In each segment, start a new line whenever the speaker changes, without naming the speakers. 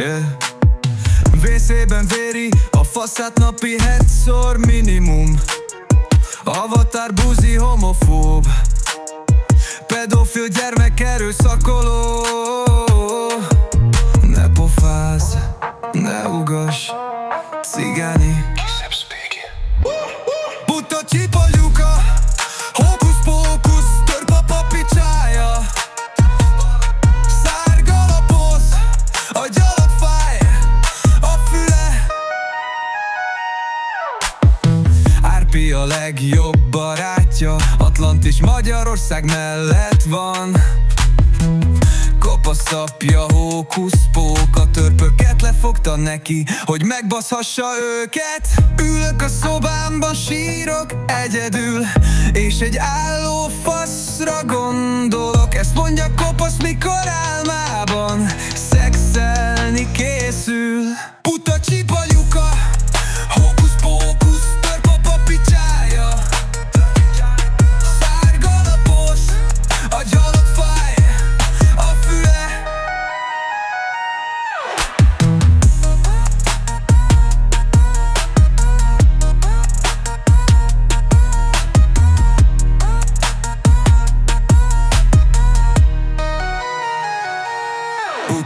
yeah. Vészében véri a faszát napi hetszor minimum. Avatar buzi homofób. Pedofil gyermek erőszakoló Ne pofázz, ne ugass Árpi a legjobb barátja. Atlantis Magyarország mellett van. Kopasz apja, hókusz pók A törpöket lefogta neki Hogy megbaszhassa őket. Ülök a szobámban, sírok egyedül És egy álló faszra gondolok. Ezt mondja kopasz, mikor álmában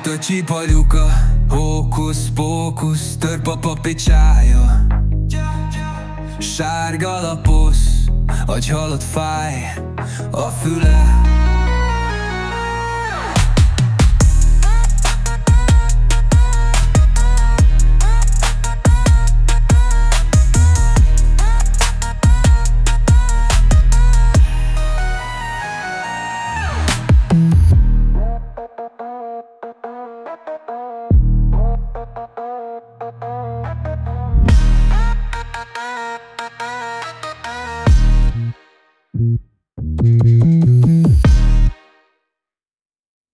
Puta csipalyuka, hókusz pókusz, törp a papicsája Sárga lapos, agy halott fáj, a füle